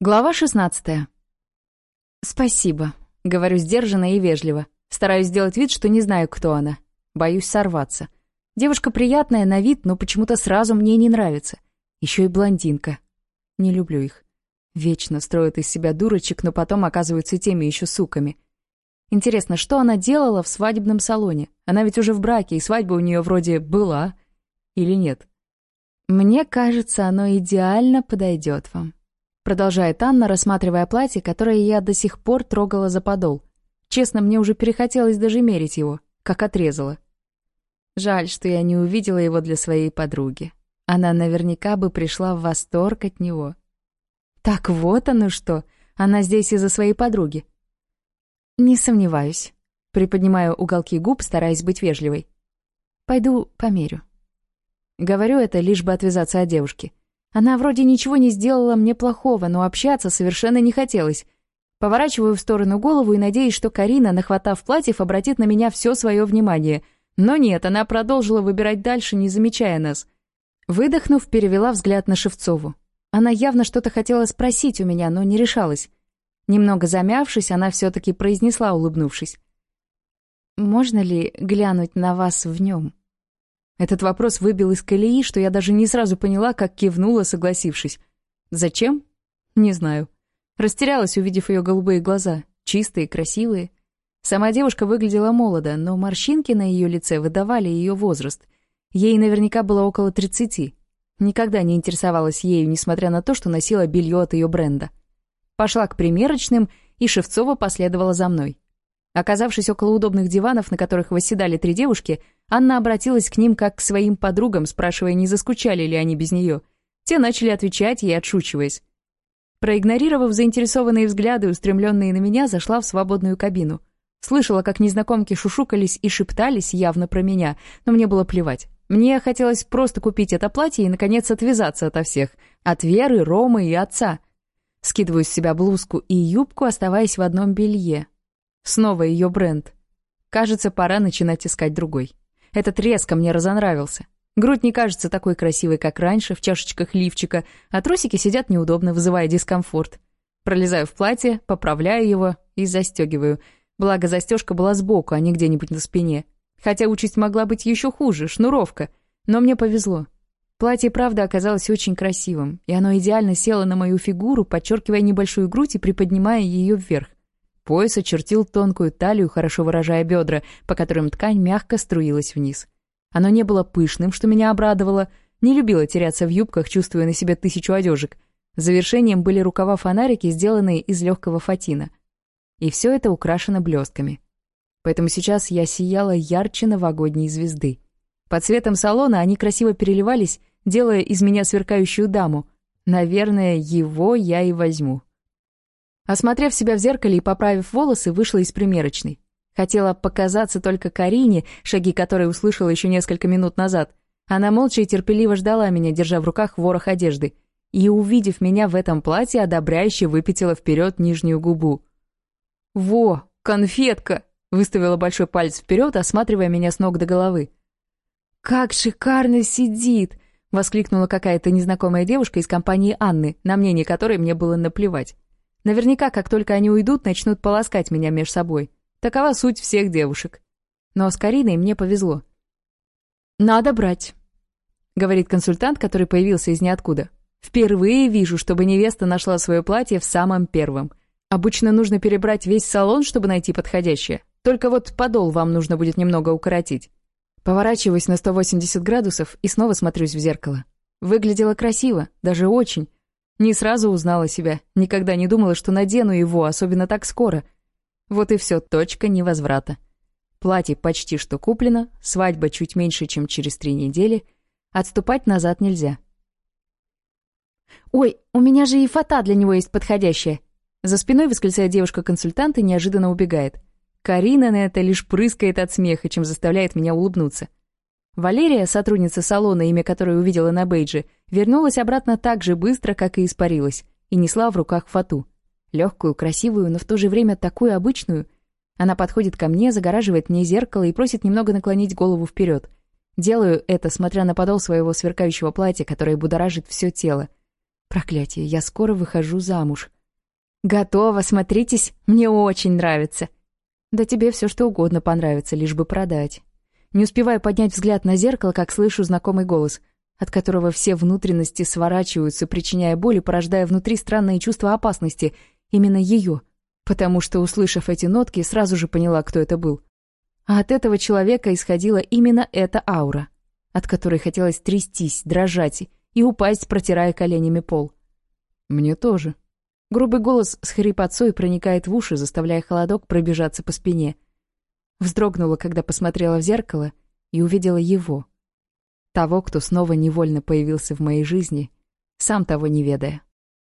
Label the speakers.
Speaker 1: Глава 16. «Спасибо», — говорю сдержанно и вежливо. Стараюсь сделать вид, что не знаю, кто она. Боюсь сорваться. Девушка приятная на вид, но почему-то сразу мне не нравится. Еще и блондинка. Не люблю их. Вечно строят из себя дурочек, но потом оказываются теми еще суками. Интересно, что она делала в свадебном салоне? Она ведь уже в браке, и свадьба у нее вроде была. Или нет? Мне кажется, оно идеально подойдет вам продолжая Анна, рассматривая платье, которое я до сих пор трогала за подол. Честно, мне уже перехотелось даже мерить его, как отрезала. Жаль, что я не увидела его для своей подруги. Она наверняка бы пришла в восторг от него. Так вот оно что, она здесь из-за своей подруги. Не сомневаюсь. Приподнимаю уголки губ, стараясь быть вежливой. Пойду померю. Говорю это лишь бы отвязаться от девушки. Она вроде ничего не сделала мне плохого, но общаться совершенно не хотелось. Поворачиваю в сторону голову и надеюсь, что Карина, нахватав платьев, обратит на меня все свое внимание. Но нет, она продолжила выбирать дальше, не замечая нас. Выдохнув, перевела взгляд на Шевцову. Она явно что-то хотела спросить у меня, но не решалась. Немного замявшись, она все-таки произнесла, улыбнувшись. «Можно ли глянуть на вас в нем?» Этот вопрос выбил из колеи, что я даже не сразу поняла, как кивнула, согласившись. «Зачем? Не знаю». Растерялась, увидев ее голубые глаза, чистые, красивые. Сама девушка выглядела молодо, но морщинки на ее лице выдавали ее возраст. Ей наверняка было около тридцати. Никогда не интересовалась ею, несмотря на то, что носила белье от ее бренда. Пошла к примерочным, и Шевцова последовала за мной. Оказавшись около удобных диванов, на которых восседали три девушки, Анна обратилась к ним как к своим подругам, спрашивая, не заскучали ли они без нее. Те начали отвечать ей, отшучиваясь. Проигнорировав заинтересованные взгляды, устремленные на меня, зашла в свободную кабину. Слышала, как незнакомки шушукались и шептались явно про меня, но мне было плевать. Мне хотелось просто купить это платье и, наконец, отвязаться ото всех. От Веры, Ромы и отца. Скидываю с себя блузку и юбку, оставаясь в одном белье. Снова ее бренд. Кажется, пора начинать искать другой. Этот резко мне разонравился. Грудь не кажется такой красивой, как раньше, в чашечках лифчика, а трусики сидят неудобно, вызывая дискомфорт. Пролезаю в платье, поправляю его и застегиваю. Благо, застежка была сбоку, а не где-нибудь на спине. Хотя участь могла быть еще хуже, шнуровка. Но мне повезло. Платье, правда, оказалось очень красивым, и оно идеально село на мою фигуру, подчеркивая небольшую грудь и приподнимая ее вверх. Пояс очертил тонкую талию, хорошо выражая бедра, по которым ткань мягко струилась вниз. Оно не было пышным, что меня обрадовало, не любила теряться в юбках, чувствуя на себе тысячу одежек. Завершением были рукава-фонарики, сделанные из легкого фатина. И все это украшено блестками. Поэтому сейчас я сияла ярче новогодней звезды. Под цветом салона они красиво переливались, делая из меня сверкающую даму. Наверное, его я и возьму. Осмотрев себя в зеркале и поправив волосы, вышла из примерочной. Хотела показаться только Карине, шаги которой услышала еще несколько минут назад. Она молча и терпеливо ждала меня, держа в руках ворох одежды. И, увидев меня в этом платье, одобряюще выпятила вперед нижнюю губу. «Во, конфетка!» — выставила большой палец вперед, осматривая меня с ног до головы. «Как шикарно сидит!» — воскликнула какая-то незнакомая девушка из компании Анны, на мнение которой мне было наплевать. Наверняка, как только они уйдут, начнут полоскать меня меж собой. Такова суть всех девушек. Но с Кариной мне повезло. «Надо брать», — говорит консультант, который появился из ниоткуда. «Впервые вижу, чтобы невеста нашла свое платье в самом первом. Обычно нужно перебрать весь салон, чтобы найти подходящее. Только вот подол вам нужно будет немного укоротить». Поворачиваюсь на 180 градусов и снова смотрюсь в зеркало. Выглядело красиво, даже очень. Не сразу узнала себя, никогда не думала, что надену его, особенно так скоро. Вот и все, точка невозврата. Платье почти что куплено, свадьба чуть меньше, чем через три недели. Отступать назад нельзя. «Ой, у меня же и фата для него есть подходящая!» За спиной восклицает девушка-консультант и неожиданно убегает. Карина на это лишь прыскает от смеха, чем заставляет меня улыбнуться. Валерия, сотрудница салона, имя которой увидела на бейджи, вернулась обратно так же быстро, как и испарилась, и несла в руках фату. Легкую, красивую, но в то же время такую обычную. Она подходит ко мне, загораживает мне зеркало и просит немного наклонить голову вперед. Делаю это, смотря на подол своего сверкающего платья, которое будоражит все тело. Проклятие, я скоро выхожу замуж. «Готово, смотритесь, мне очень нравится». «Да тебе все что угодно понравится, лишь бы продать». Не успевая поднять взгляд на зеркало, как слышу знакомый голос, от которого все внутренности сворачиваются, причиняя боль и порождая внутри странное чувство опасности. Именно ее. Потому что, услышав эти нотки, сразу же поняла, кто это был. А от этого человека исходила именно эта аура, от которой хотелось трястись, дрожать и упасть, протирая коленями пол. «Мне тоже». Грубый голос с хрипотцой проникает в уши, заставляя холодок пробежаться по спине – Вздрогнула, когда посмотрела в зеркало и увидела его. Того, кто снова невольно появился в моей жизни, сам того не ведая.